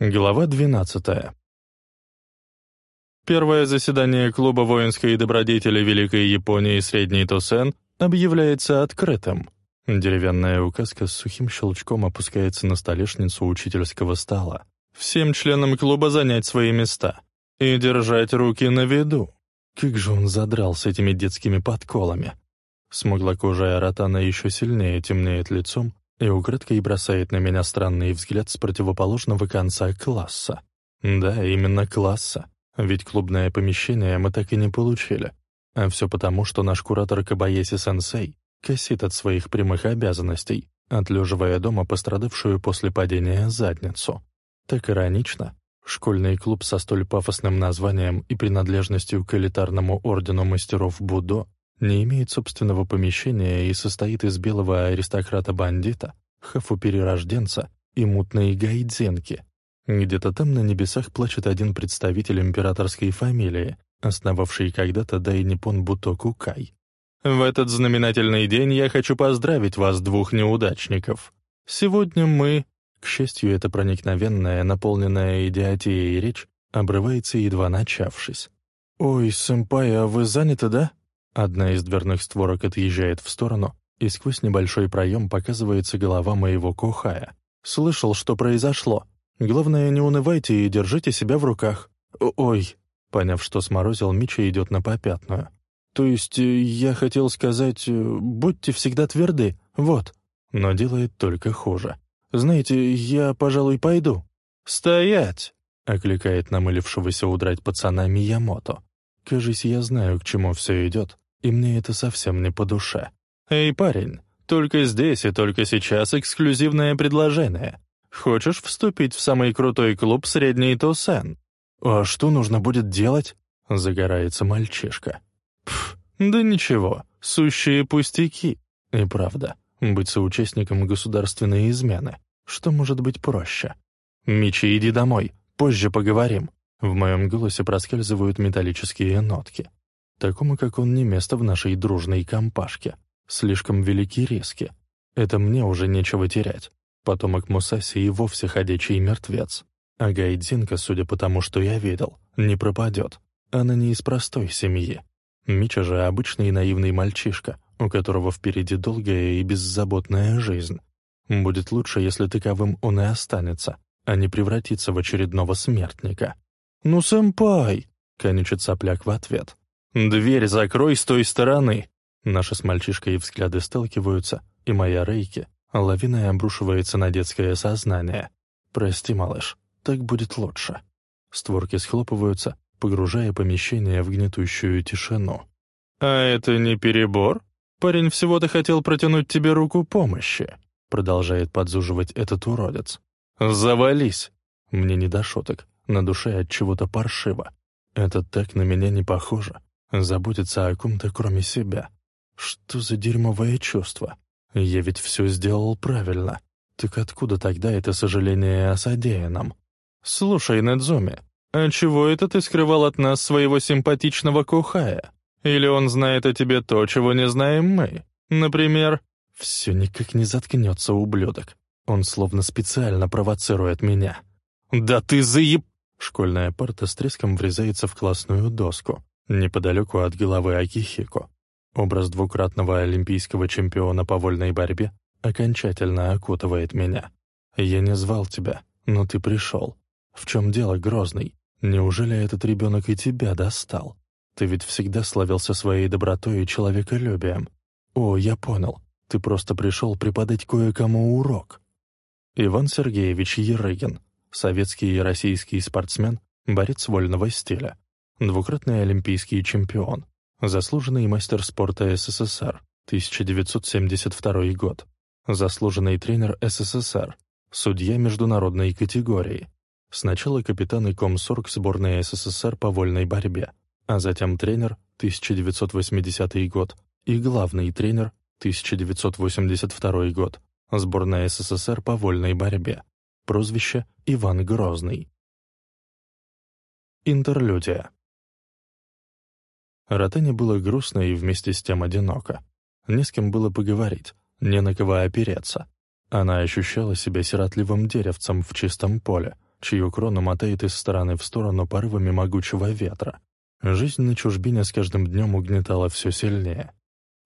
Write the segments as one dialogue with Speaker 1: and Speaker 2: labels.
Speaker 1: Глава 12. Первое заседание Клуба воинской добродетели Великой Японии Средний Тосен объявляется открытым. Деревянная указка с сухим щелчком опускается на столешницу учительского стола. Всем членам клуба занять свои места и держать руки на виду. Как же он задрал с этими детскими подколами. Смуглокожая ротана еще сильнее темнеет лицом, и украдкой бросает на меня странный взгляд с противоположного конца класса. Да, именно класса, ведь клубное помещение мы так и не получили. А все потому, что наш куратор Кабаеси-сенсей косит от своих прямых обязанностей, отлеживая дома пострадавшую после падения задницу. Так иронично. Школьный клуб со столь пафосным названием и принадлежностью к элитарному ордену мастеров Будо не имеет собственного помещения и состоит из белого аристократа-бандита, хафу-перерожденца и мутной гайдзенки. Где-то там на небесах плачет один представитель императорской фамилии, основавший когда-то Дайнипон Бутоку Кай. В этот знаменательный день я хочу поздравить вас, двух неудачников. Сегодня мы... К счастью, эта проникновенная, наполненная идиотией речь обрывается, едва начавшись. «Ой, сэмпай, а вы заняты, да?» Одна из дверных створок отъезжает в сторону, и сквозь небольшой проем показывается голова моего кухая. «Слышал, что произошло. Главное, не унывайте и держите себя в руках. Ой!» Поняв, что сморозил, Мича идет на попятную. «То есть, э, я хотел сказать, э, будьте всегда тверды, вот». Но делает только хуже. «Знаете, я, пожалуй, пойду». «Стоять!» — окликает намылившегося удрать пацана Миямото. «Кажись, я знаю, к чему все идет, и мне это совсем не по душе. «Эй, парень, только здесь и только сейчас эксклюзивное предложение. Хочешь вступить в самый крутой клуб «Средний Тусен»?» «А что нужно будет делать?» — загорается мальчишка. «Пф, да ничего, сущие пустяки. И правда, быть соучастником государственной измены. Что может быть проще? Мичи, иди домой, позже поговорим». В моем голосе проскальзывают металлические нотки. Такому, как он, не место в нашей дружной компашке. Слишком велики риски. Это мне уже нечего терять. Потомок Мусаси и вовсе ходячий мертвец. А Гайдзинка, судя по тому, что я видел, не пропадет. Она не из простой семьи. Мича же обычный наивный мальчишка, у которого впереди долгая и беззаботная жизнь. Будет лучше, если таковым он и останется, а не превратится в очередного смертника. «Ну, сэмпай!» — конючит сопляк в ответ. «Дверь закрой с той стороны!» Наши с мальчишкой взгляды сталкиваются, и моя Рейки лавиной обрушивается на детское сознание. «Прости, малыш, так будет лучше». Створки схлопываются, погружая помещение в гнетущую тишину. «А это не перебор? Парень всего-то хотел протянуть тебе руку помощи», продолжает подзуживать этот уродец. «Завались!» Мне не до шуток, на душе от чего-то паршиво. Это так на меня не похоже заботиться о ком-то кроме себя. Что за дерьмовое чувство? Я ведь все сделал правильно. Так откуда тогда это сожаление о содеянном? Слушай, Недзуми, а чего это ты скрывал от нас своего симпатичного Кухая? Или он знает о тебе то, чего не знаем мы? Например, все никак не заткнется, ублюдок. Он словно специально провоцирует меня. «Да ты заеб...» Школьная парта с треском врезается в классную доску неподалеку от головы Акихико. Образ двукратного олимпийского чемпиона по вольной борьбе окончательно окутывает меня. Я не звал тебя, но ты пришел. В чем дело, Грозный? Неужели этот ребенок и тебя достал? Ты ведь всегда славился своей добротой и человеколюбием. О, я понял. Ты просто пришел преподать кое-кому урок. Иван Сергеевич Ерыгин, советский и российский спортсмен, борец вольного стиля двукратный олимпийский чемпион, заслуженный мастер спорта СССР, 1972 год, заслуженный тренер СССР, судья международной категории, сначала капитан и комсорг сборной СССР по вольной борьбе, а затем тренер, 1980 год, и главный тренер, 1982 год, сборная СССР по вольной борьбе, прозвище Иван Грозный. Интерлюдия. Ротане было грустно и вместе с тем одиноко. Не с кем было поговорить, не на кого опереться. Она ощущала себя сиротливым деревцем в чистом поле, чью крону мотает из стороны в сторону порывами могучего ветра. Жизнь на чужбине с каждым днем угнетала все сильнее.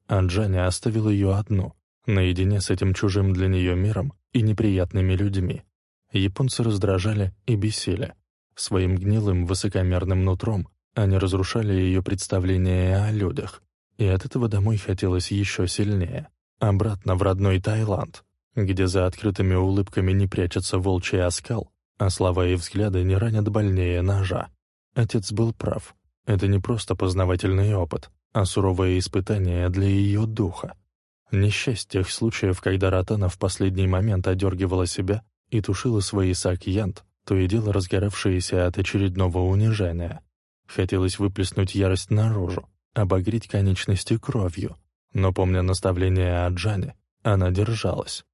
Speaker 1: А Джанни оставил ее одну, наедине с этим чужим для нее миром и неприятными людьми. Японцы раздражали и бесили. Своим гнилым, высокомерным нутром они разрушали ее представление о людях. И от этого домой хотелось еще сильнее. Обратно в родной Таиланд, где за открытыми улыбками не прячется волчий оскал, а слова и взгляды не ранят больнее ножа. Отец был прав. Это не просто познавательный опыт, а суровое испытание для ее духа. Не тех случаев, когда Ротана в последний момент одергивала себя и тушила свои сакьянт, то и дело разгоравшиеся от очередного унижения. Хотелось выплеснуть ярость наружу, обогреть конечности кровью, но, помня наставление о Джане, она держалась.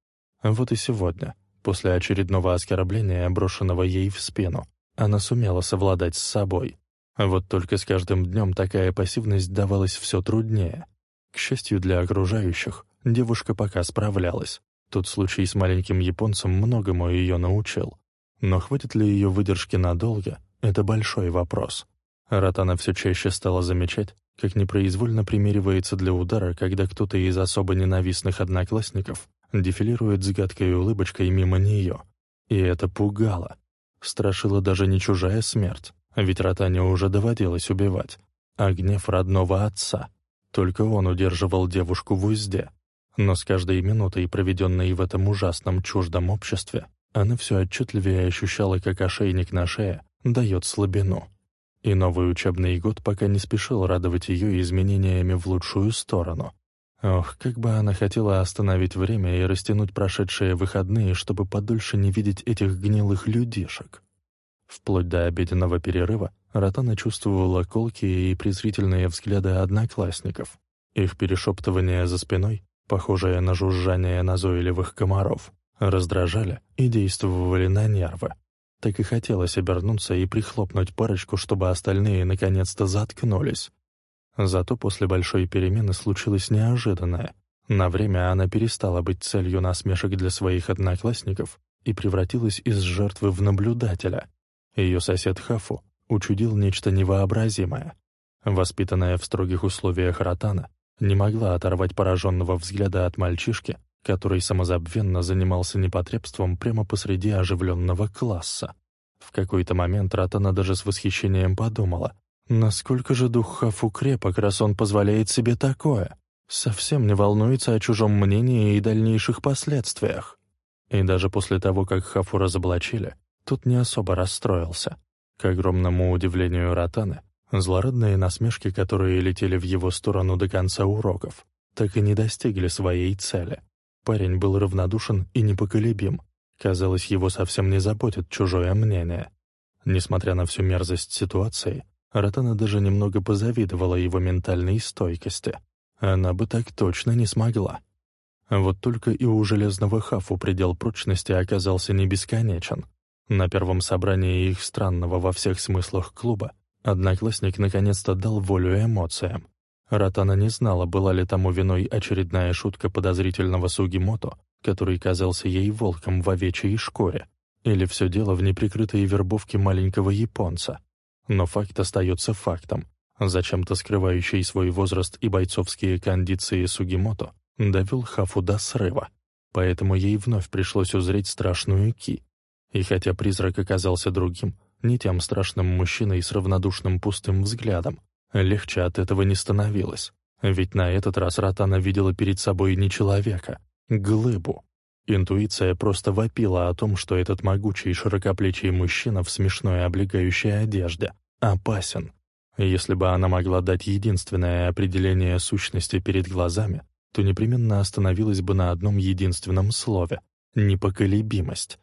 Speaker 1: Вот и сегодня, после очередного оскорбления, брошенного ей в спину, она сумела совладать с собой. Вот только с каждым днем такая пассивность давалась все труднее — к счастью для окружающих, девушка пока справлялась. Тот случай с маленьким японцем многому ее научил. Но хватит ли ее выдержки надолго — это большой вопрос. Ротана все чаще стала замечать, как непроизвольно примеривается для удара, когда кто-то из особо ненавистных одноклассников дефилирует с гадкой улыбочкой мимо нее. И это пугало. Страшила даже не чужая смерть, ведь Ротане уже доводилось убивать, а гнев родного отца — только он удерживал девушку в узде. Но с каждой минутой, проведенной в этом ужасном чуждом обществе, она все отчетливее ощущала, как ошейник на шее дает слабину. И новый учебный год пока не спешил радовать ее изменениями в лучшую сторону. Ох, как бы она хотела остановить время и растянуть прошедшие выходные, чтобы подольше не видеть этих гнилых людишек. Вплоть до обеденного перерыва Ротана чувствовала колкие и презрительные взгляды одноклассников. Их перешептывания за спиной, похожее на жужжание назойливых комаров, раздражали и действовали на нервы. Так и хотелось обернуться и прихлопнуть парочку, чтобы остальные наконец-то заткнулись. Зато после большой перемены случилось неожиданное. На время она перестала быть целью насмешек для своих одноклассников и превратилась из жертвы в наблюдателя. Ее сосед Хафу учудил нечто невообразимое. Воспитанная в строгих условиях Ротана, не могла оторвать пораженного взгляда от мальчишки, который самозабвенно занимался непотребством прямо посреди оживленного класса. В какой-то момент Ротана даже с восхищением подумала, насколько же дух Хафу крепок, раз он позволяет себе такое. Совсем не волнуется о чужом мнении и дальнейших последствиях. И даже после того, как Хафу разоблачили, тот не особо расстроился. К огромному удивлению Ротаны, злорадные насмешки, которые летели в его сторону до конца уроков, так и не достигли своей цели. Парень был равнодушен и непоколебим. Казалось, его совсем не заботит чужое мнение. Несмотря на всю мерзость ситуации, Ротана даже немного позавидовала его ментальной стойкости. Она бы так точно не смогла. Вот только и у Железного Хафу предел прочности оказался не бесконечен. На первом собрании их странного во всех смыслах клуба одноклассник наконец-то дал волю эмоциям. Ратана не знала, была ли тому виной очередная шутка подозрительного Сугимото, который казался ей волком в овечьей шкуре, или все дело в неприкрытой вербовке маленького японца. Но факт остается фактом. Зачем-то скрывающий свой возраст и бойцовские кондиции Сугимото довел Хафу до срыва. Поэтому ей вновь пришлось узреть страшную Ки, и хотя призрак оказался другим, не тем страшным мужчиной с равнодушным пустым взглядом, легче от этого не становилось. Ведь на этот раз Ротана видела перед собой не человека, глыбу. Интуиция просто вопила о том, что этот могучий широкоплечий мужчина в смешной облегающей одежде опасен. Если бы она могла дать единственное определение сущности перед глазами, то непременно остановилась бы на одном единственном слове — непоколебимость.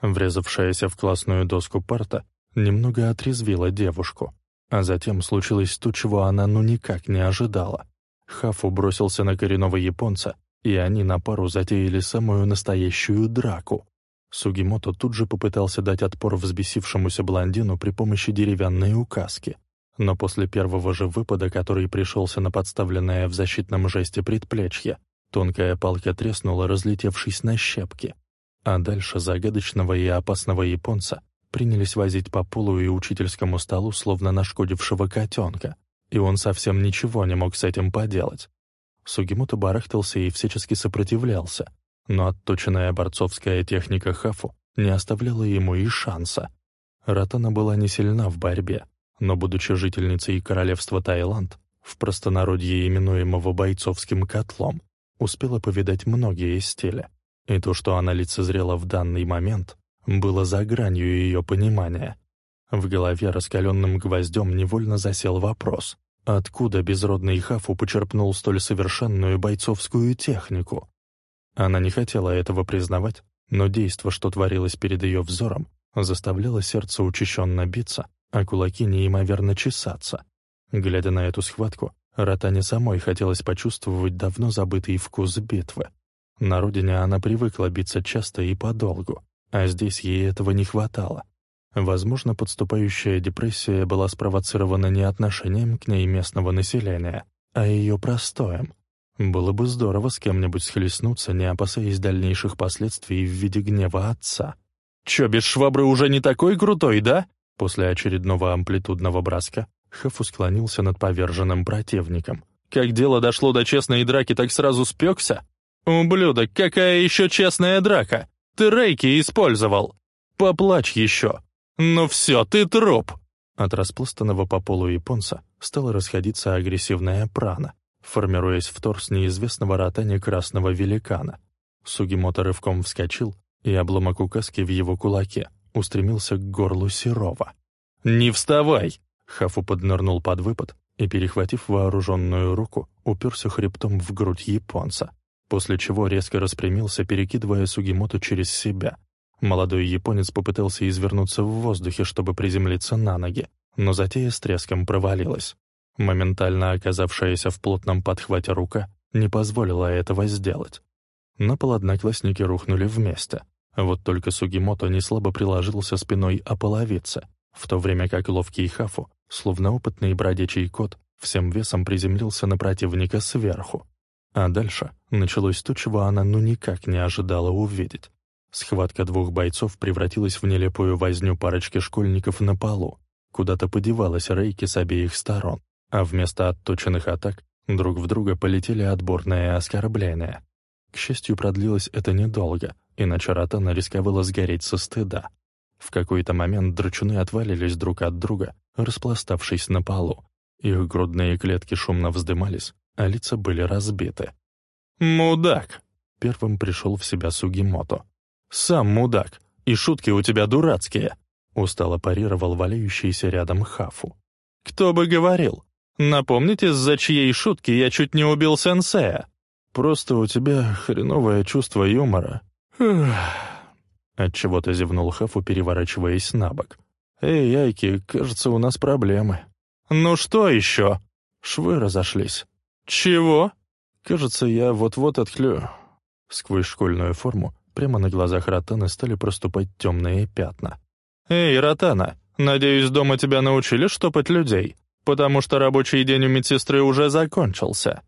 Speaker 1: Врезавшаяся в классную доску парта немного отрезвила девушку. А затем случилось то, чего она ну никак не ожидала. Хафу бросился на коренного японца, и они на пару затеяли самую настоящую драку. Сугимото тут же попытался дать отпор взбесившемуся блондину при помощи деревянной указки. Но после первого же выпада, который пришелся на подставленное в защитном жесте предплечье, тонкая палка треснула, разлетевшись на щепки. А дальше загадочного и опасного японца принялись возить по полу и учительскому столу, словно нашкодившего котенка, и он совсем ничего не мог с этим поделать. Сугимото барахтался и всячески сопротивлялся, но отточенная борцовская техника Хафу не оставляла ему и шанса. Ратана была не сильна в борьбе, но, будучи жительницей королевства Таиланд, в простонародье именуемого бойцовским котлом, успела повидать многие стили. И то, что она лицезрела в данный момент, было за гранью ее понимания. В голове раскаленным гвоздем невольно засел вопрос, откуда безродный Хафу почерпнул столь совершенную бойцовскую технику? Она не хотела этого признавать, но действо, что творилось перед ее взором, заставляло сердце учащенно биться, а кулаки неимоверно чесаться. Глядя на эту схватку, Ротане самой хотелось почувствовать давно забытый вкус битвы. На родине она привыкла биться часто и подолгу, а здесь ей этого не хватало. Возможно, подступающая депрессия была спровоцирована не отношением к ней местного населения, а ее простоем. Было бы здорово с кем-нибудь схлестнуться, не опасаясь дальнейших последствий в виде гнева отца. «Чё, без швабры уже не такой крутой, да?» После очередного амплитудного броска Хафу склонился над поверженным противником. «Как дело дошло до честной драки, так сразу спекся? Ублюдок, какая еще честная драка? Ты рейки использовал! Поплачь еще! «Ну все, ты труп!» От распластанного по полу японца стала расходиться агрессивная прана, формируясь в торс неизвестного ротани красного великана. Сугимото рывком вскочил, и обломок указки в его кулаке устремился к горлу Серова. «Не вставай!» Хафу поднырнул под выпад и, перехватив вооруженную руку, уперся хребтом в грудь японца, после чего резко распрямился, перекидывая Сугимото через себя — Молодой японец попытался извернуться в воздухе, чтобы приземлиться на ноги, но затея с треском провалилась. Моментально оказавшаяся в плотном подхвате рука не позволила этого сделать. На пол одноклассники рухнули вместе. Вот только Сугимото неслабо приложился спиной о половице, в то время как ловкий Хафу, словно опытный бродячий кот, всем весом приземлился на противника сверху. А дальше началось то, чего она ну никак не ожидала увидеть. Схватка двух бойцов превратилась в нелепую возню парочки школьников на полу. Куда-то подевалась рейки с обеих сторон, а вместо отточенных атак друг в друга полетели отборные оскорбления. К счастью, продлилось это недолго, иначе Ротана рисковала сгореть со стыда. В какой-то момент драчуны отвалились друг от друга, распластавшись на полу. Их грудные клетки шумно вздымались, а лица были разбиты. «Мудак!» — первым пришел в себя Сугимото. «Сам мудак, и шутки у тебя дурацкие», — устало парировал валяющийся рядом Хафу. «Кто бы говорил? Напомните, из-за чьей шутки я чуть не убил сенсея?» «Просто у тебя хреновое чувство юмора». Отчего-то зевнул Хафу, переворачиваясь на бок. «Эй, яйки, кажется, у нас проблемы». «Ну что еще?» Швы разошлись. «Чего?» «Кажется, я вот-вот отхлю...» Сквозь школьную форму Прямо на глазах Ротаны стали проступать темные пятна. «Эй, Ротана, надеюсь, дома тебя научили штопать людей, потому что рабочий день у медсестры уже закончился».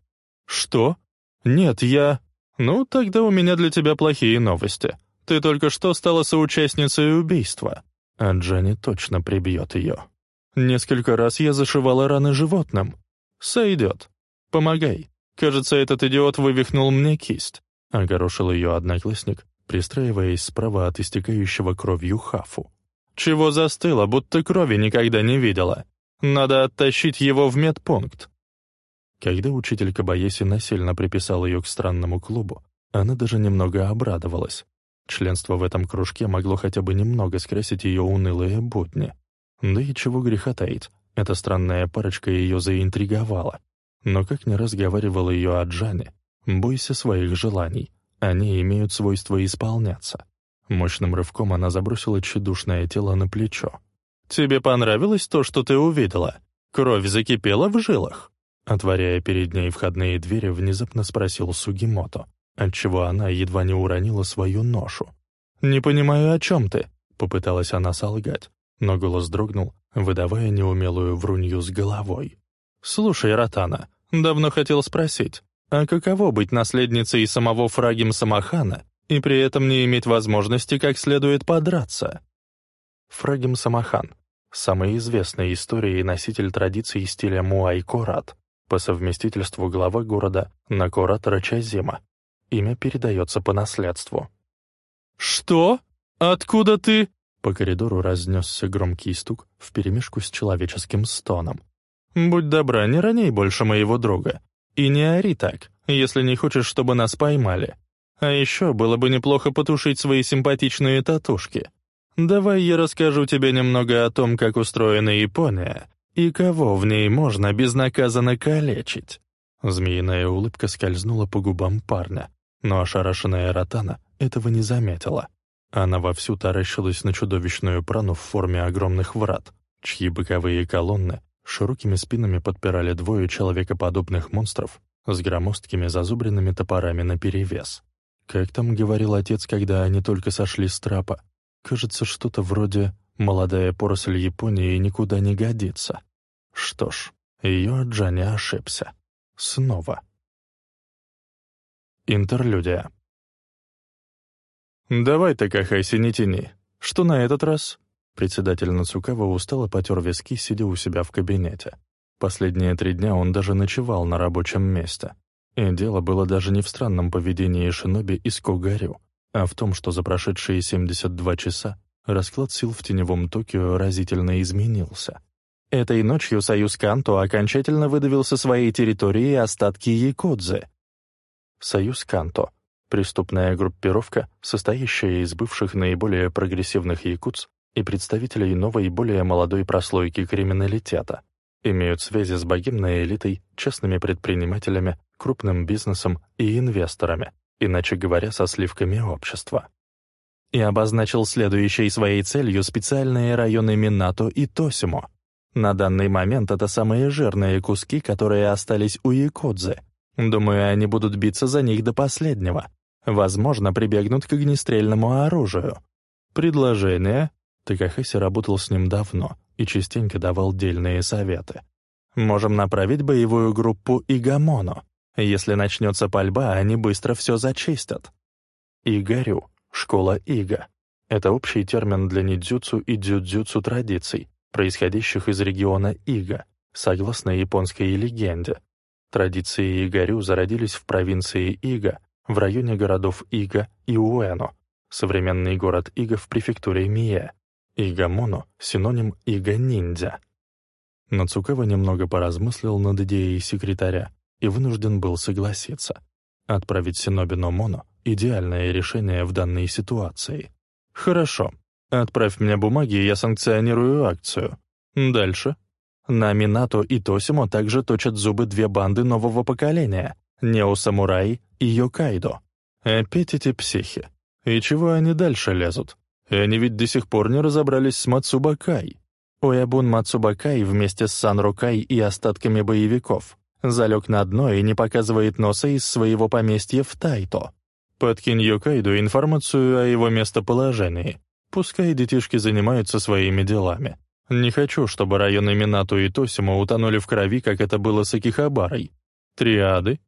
Speaker 1: «Что? Нет, я...» «Ну, тогда у меня для тебя плохие новости. Ты только что стала соучастницей убийства». А Джанни точно прибьет ее. Несколько раз я зашивала раны животным. Сойдет. Помогай. Кажется, этот идиот вывихнул мне кисть. Огорошил ее одноклассник, пристраиваясь справа от истекающего кровью хафу. «Чего застыла, будто крови никогда не видела? Надо оттащить его в медпункт». Когда учитель Кабаеси насильно приписал ее к странному клубу, она даже немного обрадовалась. Членство в этом кружке могло хотя бы немного скрасить ее унылые будни. Да и чего греха таить, эта странная парочка ее заинтриговала. Но как не раз говорил ее о Джане, бойся своих желаний, они имеют свойство исполняться. Мощным рывком она забросила тщедушное тело на плечо. «Тебе понравилось то, что ты увидела? Кровь закипела в жилах?» Отворяя перед ней входные двери, внезапно спросил Сугимото, отчего она едва не уронила свою ношу. «Не понимаю, о чем ты?» — попыталась она солгать, но голос дрогнул, выдавая неумелую врунью с головой. «Слушай, Ротана, давно хотел спросить, а каково быть наследницей самого Фрагим Самахана и при этом не иметь возможности как следует подраться? Фрагим Самахан, самый известный история и носитель традиций стиля Муай-Корат, по совместительству глава города Накорат Рачазима. Имя передается по наследству. «Что? Откуда ты?» По коридору разнесся громкий стук вперемешку с человеческим стоном. «Будь добра, не роняй больше моего друга. И не ори так, если не хочешь, чтобы нас поймали. А еще было бы неплохо потушить свои симпатичные татушки. Давай я расскажу тебе немного о том, как устроена Япония и кого в ней можно безнаказанно калечить». Змеиная улыбка скользнула по губам парня, но ошарашенная Ротана этого не заметила. Она вовсю таращилась на чудовищную прану в форме огромных врат, чьи боковые колонны широкими спинами подпирали двое человекоподобных монстров с громоздкими зазубренными топорами наперевес. Как там говорил отец, когда они только сошли с трапа? Кажется, что-то вроде «молодая поросль Японии никуда не годится». Что ж, ее Джани ошибся. Снова. Интерлюдия. «Давай, Такахайси, не тяни. Что на этот раз?» Председатель Нацукава устало потер виски, сидя у себя в кабинете. Последние три дня он даже ночевал на рабочем месте. И дело было даже не в странном поведении шиноби из Когарю, а в том, что за прошедшие 72 часа расклад сил в теневом Токио разительно изменился. Этой ночью союз Канто окончательно выдавил со своей территории остатки Якудзы. Союз Канто — преступная группировка, состоящая из бывших наиболее прогрессивных якутс и представителей новой, более молодой прослойки криминалитета. Имеют связи с богемной элитой, частными предпринимателями, крупным бизнесом и инвесторами, иначе говоря, со сливками общества. И обозначил следующей своей целью специальные районы Минато и Тосимо. На данный момент это самые жирные куски, которые остались у Якудзы. Думаю, они будут биться за них до последнего. Возможно, прибегнут к огнестрельному оружию. Предложение Такахаси работал с ним давно и частенько давал дельные советы. «Можем направить боевую группу Игамоно. Если начнется пальба, они быстро все зачистят». Игарю — школа Ига. Это общий термин для нидзюцу и дзюдзюцу традиций, происходящих из региона Ига, согласно японской легенде. Традиции Игарю зародились в провинции Ига, в районе городов Ига и Уэно, современный город Ига в префектуре Мие. Игамоно — синоним Ига-ниндзя. Нацукава немного поразмыслил над идеей секретаря и вынужден был согласиться. Отправить Синобино Моно — идеальное решение в данной ситуации. «Хорошо. Отправь мне бумаги, и я санкционирую акцию. Дальше. На Минато и Тосимо также точат зубы две банды нового поколения — Нео-самурай и Йокайдо. Опять эти психи. И чего они дальше лезут? И они ведь до сих пор не разобрались с Мацубакай. Оябун Мацубакай вместе с Санрукай и остатками боевиков залег на дно и не показывает носа из своего поместья в Тайто. Подкинь Йокайду информацию о его местоположении. Пускай детишки занимаются своими делами. Не хочу, чтобы районы Минату и Тосимо утонули в крови, как это было с Акихабарой. Триады.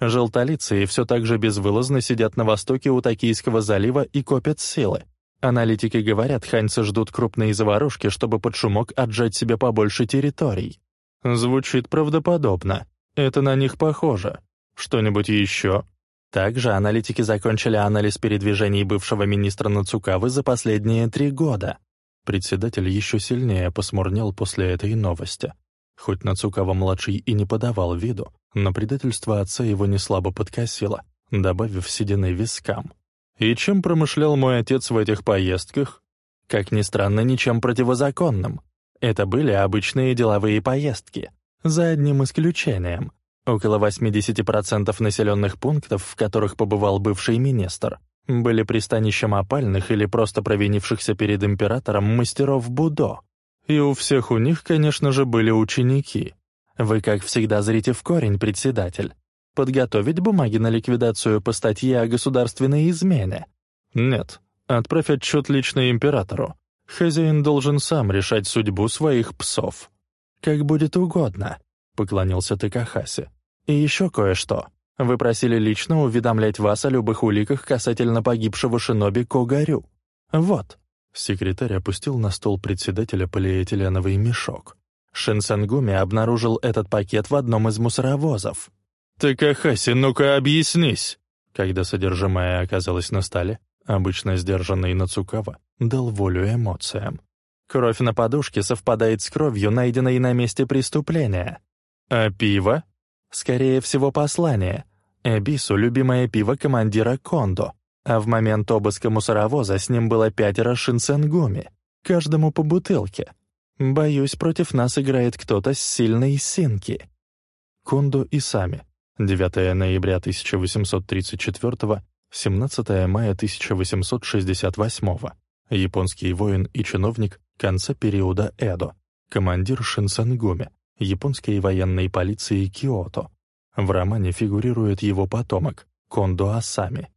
Speaker 1: Желтолицые все так же безвылазно сидят на востоке у Токийского залива и копят силы. Аналитики говорят, ханьцы ждут крупные заварушки, чтобы под шумок отжать себе побольше территорий. Звучит правдоподобно. Это на них похоже. Что-нибудь еще? Также аналитики закончили анализ передвижений бывшего министра Нацукавы за последние три года. Председатель еще сильнее посмурнел после этой новости. Хоть Нацукава-младший и не подавал виду, но предательство отца его не слабо подкосило, добавив седины вискам. И чем промышлял мой отец в этих поездках? Как ни странно, ничем противозаконным. Это были обычные деловые поездки, за одним исключением. Около 80% населенных пунктов, в которых побывал бывший министр, были пристанищем опальных или просто провинившихся перед императором мастеров Будо. И у всех у них, конечно же, были ученики. Вы, как всегда, зрите в корень, председатель. Подготовить бумаги на ликвидацию по статье о государственной измене? Нет. Отправь отчет лично императору. Хозяин должен сам решать судьбу своих псов. Как будет угодно, поклонился Такахаси. И еще кое-что. Вы просили лично уведомлять вас о любых уликах касательно погибшего шиноби Когарю. Вот, Секретарь опустил на стол председателя полиэтиленовый мешок. Шинсангуми обнаружил этот пакет в одном из мусоровозов. «Такахаси, ну-ка объяснись!» Когда содержимое оказалось на столе, обычно сдержанный Нацукава дал волю эмоциям. Кровь на подушке совпадает с кровью, найденной на месте преступления. А пиво? Скорее всего, послание. Эбису — любимое пиво командира Кондо, а в момент обыска мусоровоза с ним было пятеро шинсенгуми, каждому по бутылке. Боюсь, против нас играет кто-то с сильной синки. Кондо и сами. 9 ноября 1834, 17 мая 1868. Японский воин и чиновник конца периода Эдо, командир Шинсангуми, японской военной полиции Киото. В романе фигурирует его потомок Кондо Асами.